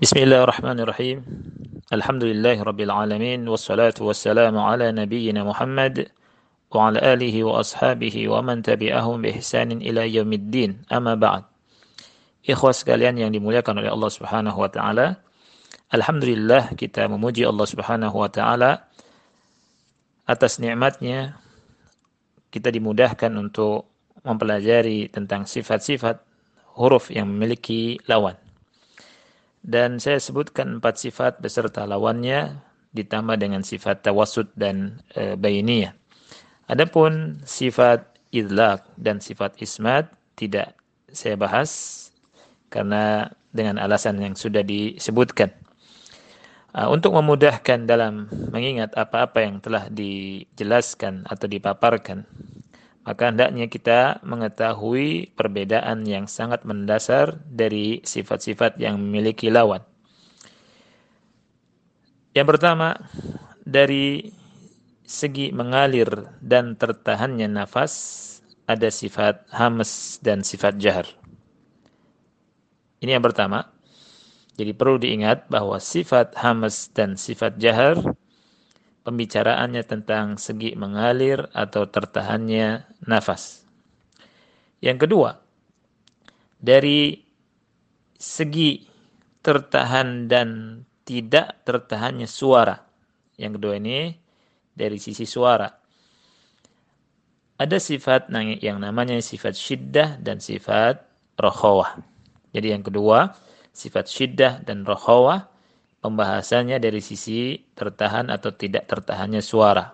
بسم الله الرحمن الرحيم الحمد لله رب العالمين والصلاة والسلام على نبينا محمد وعلى آله وأصحابه ومن تبعهم بإحسان إلى يوم الدين أما بعد Ikhwas sekalian yang dimuliakan oleh Allah Subhanahu wa taala. Alhamdulillah kita memuji Allah Subhanahu wa taala atas nikmatnya kita dimudahkan untuk mempelajari tentang sifat-sifat huruf yang memiliki lawan. Dan saya sebutkan empat sifat beserta lawannya ditambah dengan sifat tawasud dan e, bayiniyah. Adapun sifat idlak dan sifat ismat tidak saya bahas karena dengan alasan yang sudah disebutkan. Uh, untuk memudahkan dalam mengingat apa-apa yang telah dijelaskan atau dipaparkan, maka hendaknya kita mengetahui perbedaan yang sangat mendasar dari sifat-sifat yang memiliki lawan. Yang pertama, dari segi mengalir dan tertahannya nafas, ada sifat hamas dan sifat jahar. Ini yang pertama. Jadi perlu diingat bahwa sifat hamas dan sifat jahar pembicaraannya tentang segi mengalir atau tertahannya nafas. Yang kedua, dari segi tertahan dan tidak tertahannya suara. Yang kedua ini dari sisi suara. Ada sifat yang namanya sifat syiddah dan sifat rohawah. Jadi yang kedua, sifat syiddah dan rohawah pembahasannya dari sisi tertahan atau tidak tertahannya suara.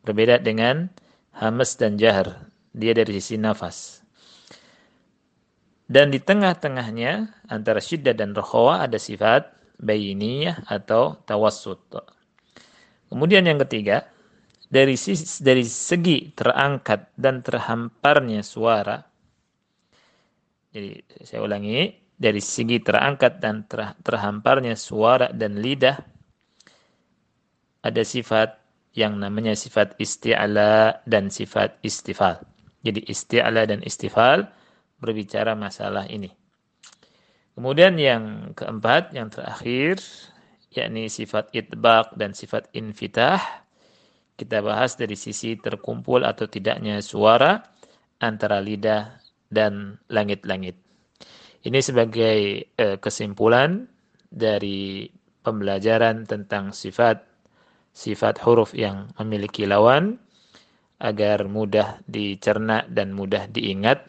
Berbeda dengan hamas dan jahar. Dia dari sisi nafas. Dan di tengah-tengahnya antara syiddah dan rohawa ada sifat bayiniyah atau tawassut. Kemudian yang ketiga, dari sisi, dari segi terangkat dan terhamparnya suara. Jadi saya ulangi, dari segi terangkat dan ter, terhamparnya suara dan lidah ada sifat yang namanya sifat isti'ala dan sifat istifal. Jadi isti'ala dan istifal berbicara masalah ini. Kemudian yang keempat, yang terakhir, yakni sifat itbaq dan sifat infitah. Kita bahas dari sisi terkumpul atau tidaknya suara antara lidah dan langit-langit. Ini sebagai eh, kesimpulan dari pembelajaran tentang sifat sifat huruf yang memiliki lawan agar mudah dicerna dan mudah diingat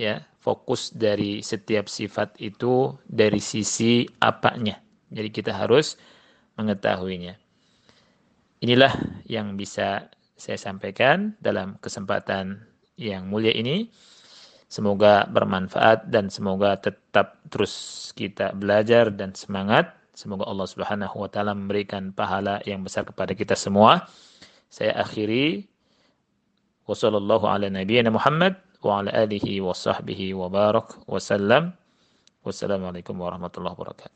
ya fokus dari setiap sifat itu dari sisi apanya. Jadi kita harus mengetahuinya. Inilah yang bisa saya sampaikan dalam kesempatan yang mulia ini Semoga bermanfaat dan semoga tetap terus kita belajar dan semangat. Semoga Allah Subhanahu wa taala memberikan pahala yang besar kepada kita semua. Saya akhiri wasallallahu ala nabiyyina Muhammad wa ala alihi wa sahbihi wa barak wa. Wassalamualaikum warahmatullahi wabarakatuh.